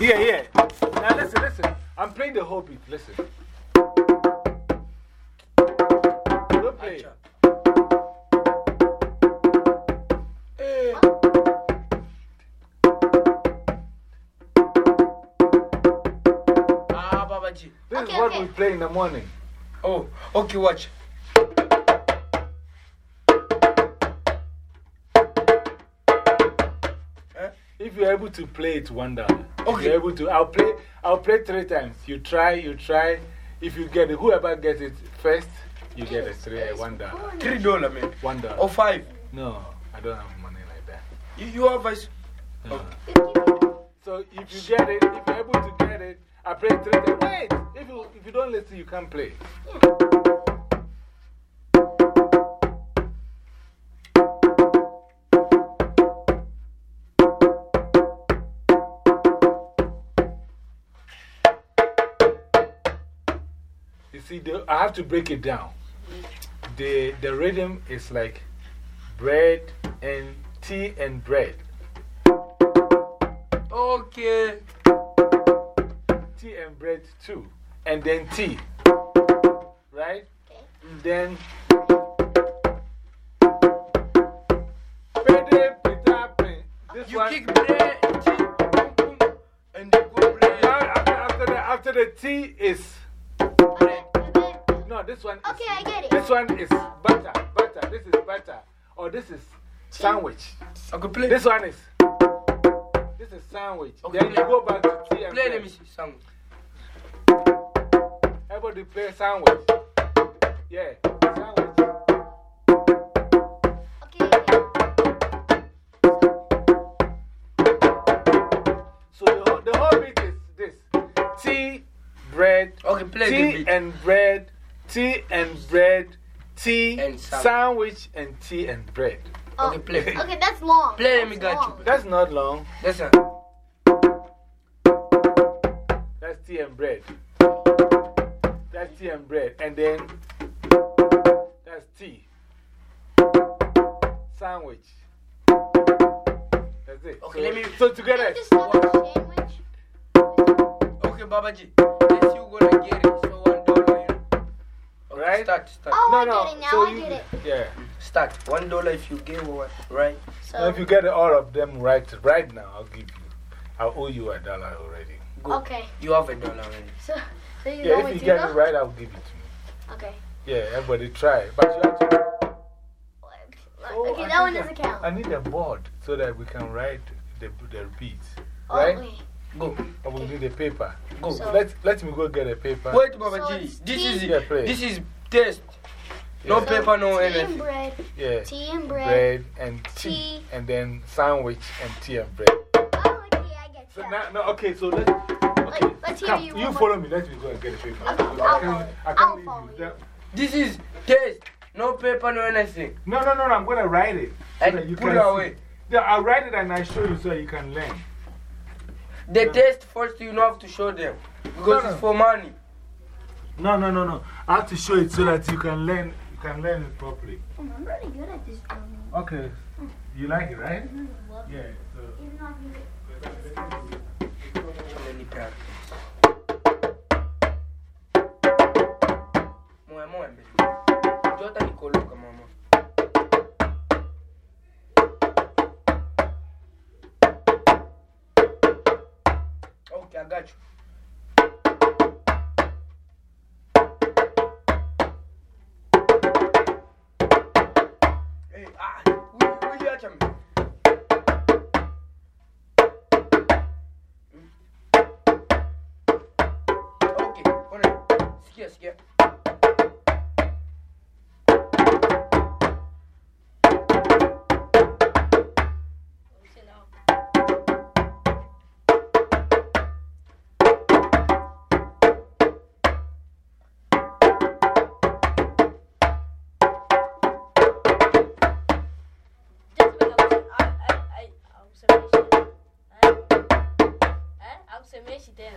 Yeah, yeah. Now listen, listen. I'm playing the whole beat. Listen. Don't play. it. Ah, Babaji. This Okay, is what okay. we play in the morning. Oh, okay, watch. If you're able to play it one dollar, Okay. you're able to, I'll play, I'll play three times. You try, you try. If you get it, whoever gets it first, you get a three, a one dollar. Three dollar, man. One dollar. Or five. No, I don't have money like that. You, you have a. No. Oh. So if you get it, if you're able to get it, I play three times. Wait! If you, if you don't listen, you can't play. See, the, I have to break it down. The, the rhythm is like bread and tea and bread. Okay. tea and bread too. And then tea. Right? And then. Pede, pita, pe. This You one. kick bread, tea, boom, boom, and you go bread. Now, after, after, the, after the tea is. bread. No, this one is. Okay, I get it. This one is butter. Butter. This is butter. Or this is sandwich. Okay, play. This one is. This is sandwich. Okay, then you play. go back to tea and Play, bread. let me see. Sandwich. Everybody play sandwich. Yeah, sandwich. Okay. So the whole, the whole beat is this tea, bread, Okay, play the tea beat. and bread, tea and bread, tea, And sandwich. sandwich, and tea and bread. Oh, Okay, play. Okay, that's long. Play, let me That's got long. you. That's not long. Listen. That's tea and bread. That's tea and bread. And then that's tea. Sandwich. That's it. Okay, so, let me- so together. Just a sandwich. Okay, Babaji. This you gonna get it. So Right? Start, start. Oh, no, I no. get it now. so I you, get it. Yeah. Start. One dollar if you get one, right? So, Now, if you get all of them right, right now, I'll give you. I'll owe you a dollar already. Go. okay. You have a dollar already. So, so you Yeah, know if you get do? it right, I'll give it to you. Okay. Yeah, everybody try. But you have to. Oh, okay, I that one doesn't count. I need a board so that we can write the, the beats. Oh, Right? wait. Go. Or we need a paper. Go. So- Let, let me go get a paper. Wait, So Babaji. it's this is Yeah, play. This is taste. No Yeah. paper, no tea and anything. bread. Yeah. Tea and bread. Bread and tea, Tea. And then sandwich and tea and bread. Oh, okay, I get So that. now, no, okay, so let's. Okay, let's hear come, you you follow me. Let me go and get a paper. Okay, I'll I can't, follow- I can't I'll leave follow you. you. This is taste. No paper, no anything. No, no, no, no, I'm going to write it. So And that you put can it see. Yeah, I'll write it and I show you so you can learn. The taste first, you know, have to show them. Because No, no. it's for money. No, no, no, no. I have to show it so that you can learn, you can learn it properly. I'm really good at this. Um, Okay. You like it, right? Yeah. So. Even though I can me practice. Moe, moe, baby. Jota ni coloca, mama. Okay, I got you. Will, will you watch me? Okay, alright. Sikia, sikia. 准备 mes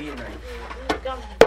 Vietnam.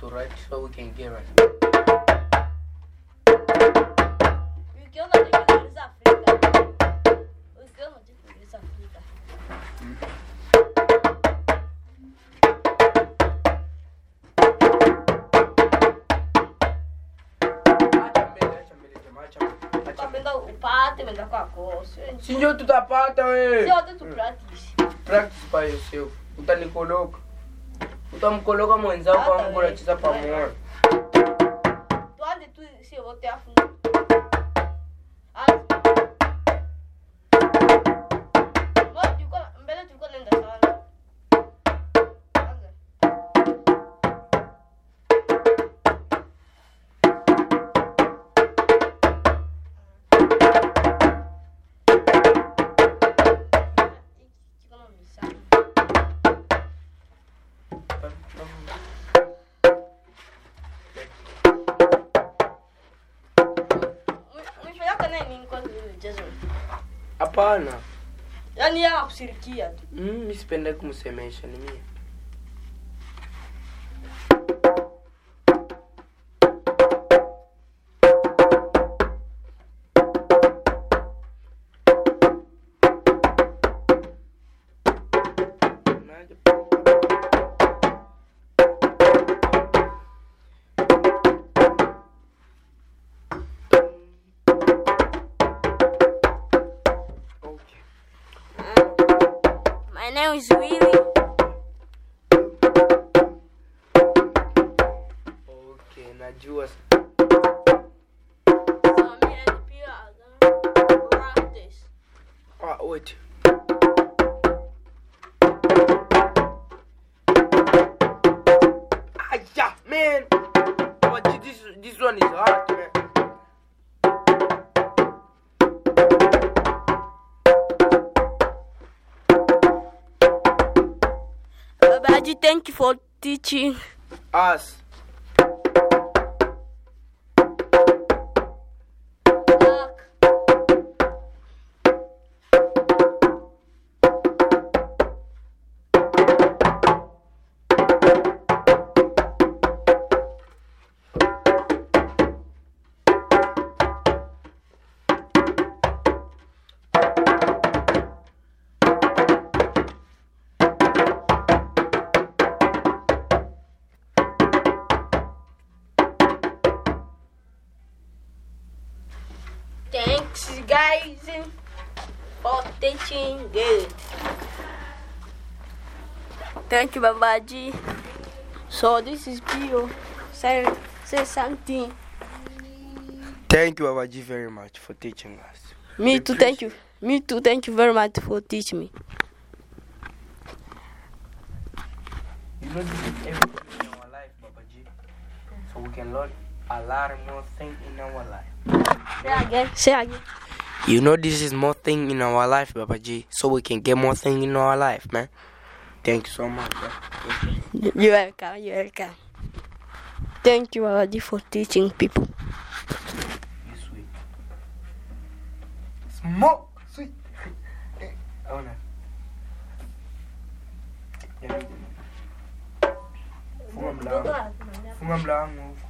To write so we can get right. Ukiona tu Kiingereza Afrika. Ukiona tu Kiingereza Afrika. Acha mbele, acha mbele, jamaa, acha mbele, acha mbele. Utapenda upate wenda kwako. Sio Si ndio tutapata wewe. sio tu practice. Practice by yourself. Utanikoloka. utamkologa mwenzako, ah, angu unacheza pamoja Hapana. Yaani yeye akushirikia tu. Mm, mimi sipende kumsemesha ni mimi. My name is Willie. Okay, najua. Babaji, thank you for teaching. Thanks, guys, for teaching good. Thank you, Babaji. So this is Pio. Say, say something. Thank you, Abaji, very much for teaching us. Me too. Thank you. Me too. Thank you very much for teaching me. You know, this is everything in our life, Babaji. So we can learn a lot more things in our life. Say again. Say again. You know, this is more thing in our life, Babaji. So we can get more thing in our life, man. Thank you so much. Yeah. You're welcome. You're welcome. Thank you, Babaji, for teaching people. You sweet. Smoke, sweet. oh no. Funga mlango. Funga mlango.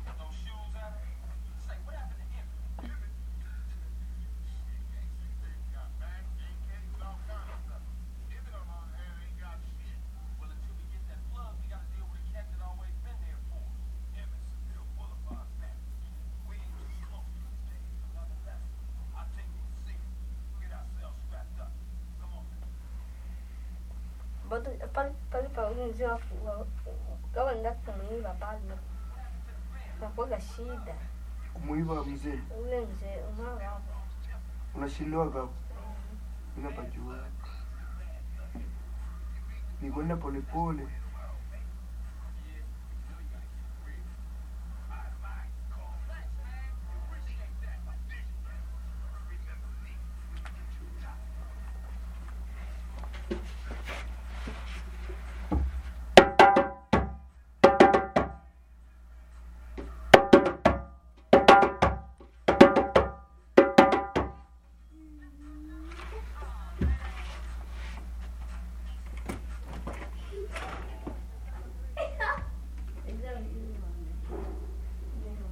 Palipounziwa kama ndaki kumwiba bado nakuwaga shida. Kumuiba mzee? Ule mzee umagapo unashindwaga? Mm. inapajua nikwenda polepole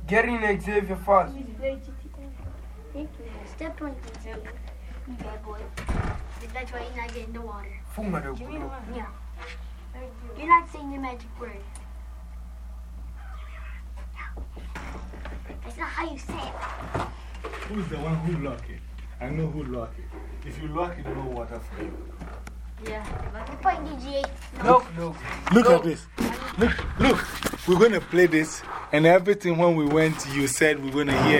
Get in Xavier fast. Thank you. Step on this. You bad boy. That's why you're not getting the water. Fuma de gudu. Yeah. You're not saying the magic word. That's not how you say it. Who's the one who lock it? I know who lock it. If you lock it, no water for you. Yeah. We're playing DGA. Look, look. Look at this. Look, look. We're going to play this, and everything when we went, you said we're going to hear.